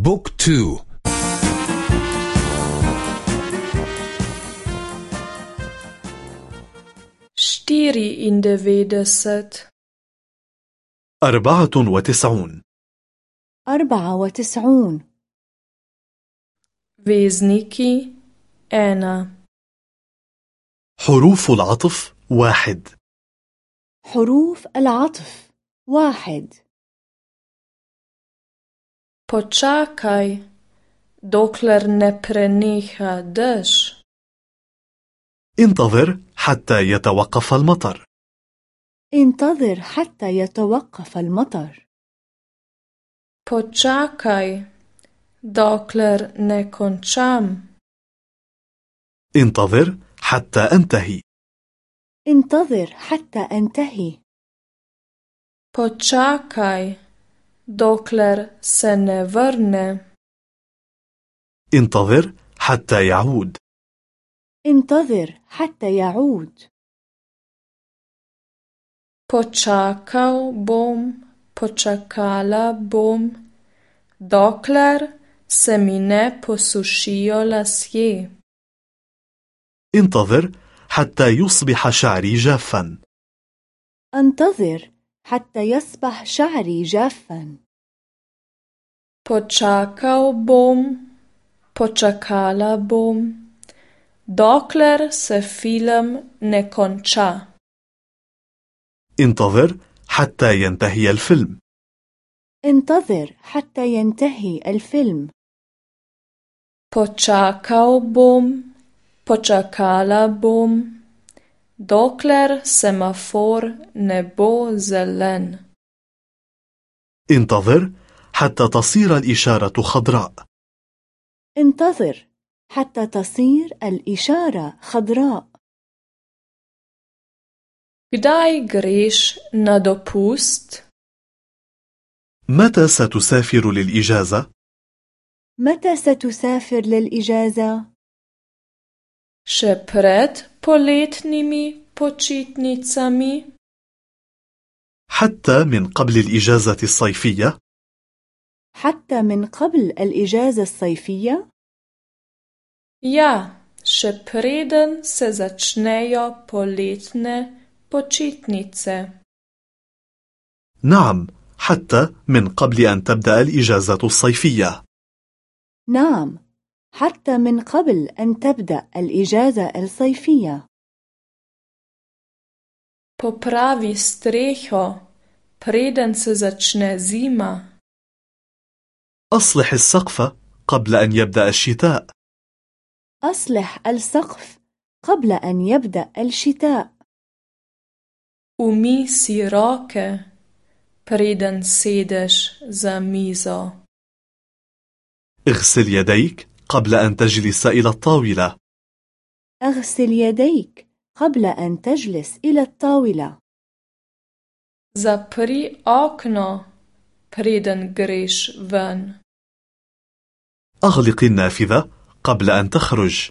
book two. štiriindevetdeset أربعة وتسعون. أربعة وتسعون. vezniki ena حروف العطف واحد. حروف العطف واحد. Počakaj dokler ne preneha dež. انتظر حتى يتوقف المطر انتظر حتى يتوقف المطر počakaj dokler ne končam. انتظر حتى أنتهي انتظر حتى أنتهي počakaj dokler se ne vrne. انتظر حتى يعود انتظر حتى يعود počakal bom počakala bom. Dokler se mi ne posušijo lasje. انتظر حتى يصبح شعري جافا أنتظر حتى يصبح شعري جافا Počakal bom, počakala bom, dokler se film ne konča. انتظر حتى ينتهي الفيلم انتظر حتى ينتهي الفيلم Počakal bom, počakala bom, dokler semafor ne bo zelen. انتظر حتى تصير الإشارة خضراء انتظر حتى تصير الإشارة خضراء Kdaj greš na dopust? متى ستسافر للإجازة؟ متى ستسافر للإجازة؟ Še pred poletnimi počitnicami? حتى من قبل الإجازة الصيفية؟ حتى من قبل الإجازة الصيفية؟ Ja, še preden se začnejo poletne počitnice. نعم حتى من قبل أن تبدأ الإجازة الصيفية نعم حتى من قبل أن تبدأ الإجازة الصيفية Popravi streho, preden se začne zima. أصلح السقف قبل أن يبدأ الشتاء. أصلح السقف قبل أن يبدأ الشتاء. si roke, preden sedeš za mizo. اغسل يديك قبل أن تجلس إلى الطاولة. أغسل يديك قبل أن تجلس إلى الطاولة. Zapri okno, preden greš ven. أغلق النافذة قبل أن تخرج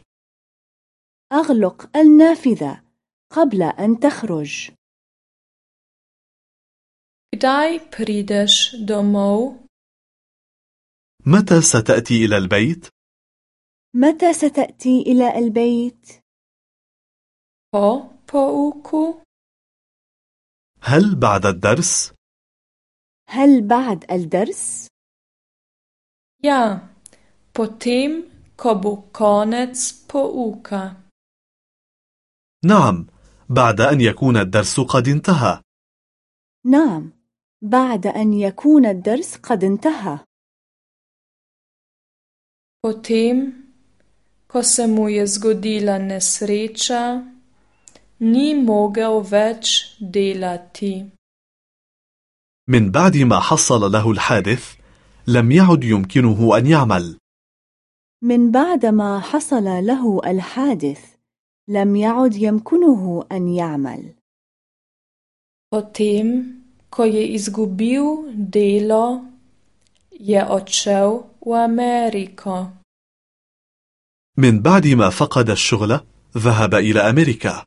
أغلق النافذة قبل أن تخرج Kdaj prideš domov? متى ستأتي إلى البيت؟ متى ستأتي إلى البيت؟ Po pouku? هل بعد الدرس؟ هل بعد الدرس؟ Ja, potem, ko bo konec pouka. نعم بعد أن يكون الدرس قد انتهى نعم بعد أن يكون الدرس قد انتهى Potem, ko se mu je zgodila nesreča, ni mogel več delati. من بعد ما حصل له الحادث لم يعد يمكنه أن يعمل. من بعد ما حصل له الحادث لم يعد يمكنه أن يعمل. Potem, ko je izgubil delo, je odšel v Ameriko. من بعد ما فقد الشغل ذهب إلى أمريكا.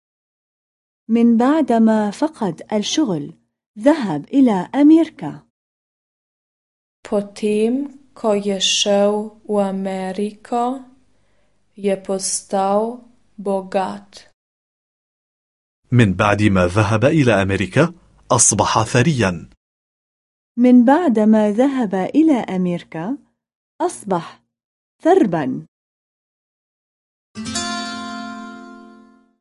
من بعد ما فقد الشغل ذهب إلى أمريكا Potem, ko je šel v Ameriko, je postal bogat. من بعد ما ذهب إلى أمريكا أصبح ثريا. من بعد ما ذهب إلى أمريكا أصبح ثربا.